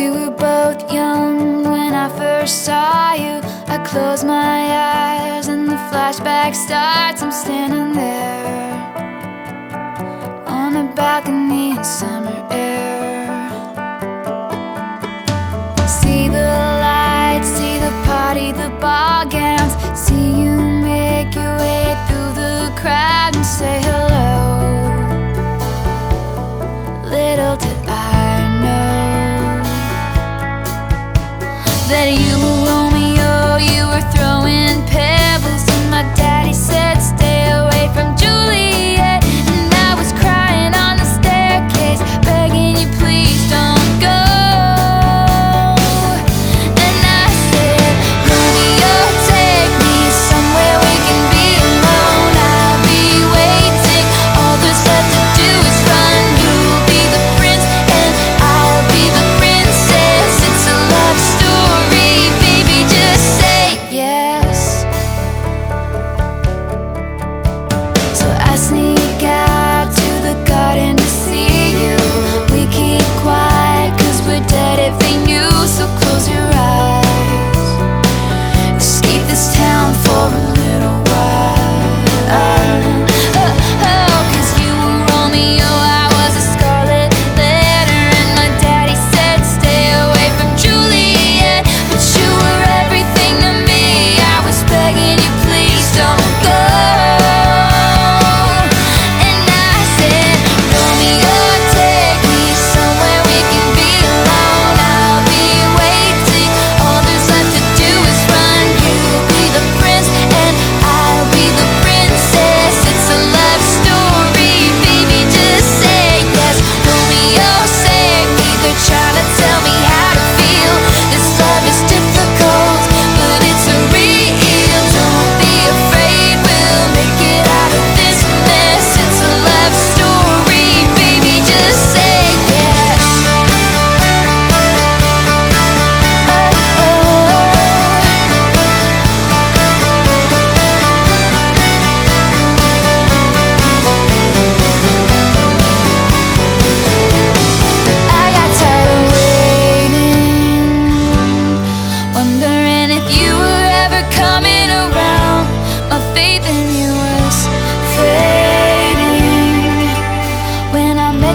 We were both young when I first saw you. I close my eyes and the flashback starts. I'm standing there on a balcony in summer air.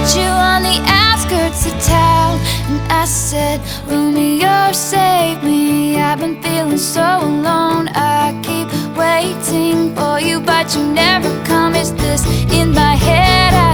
met you on the outskirts of town. And I said, Romeo, save me. I've been feeling so alone. I keep waiting for you But you never come. Is this in my head?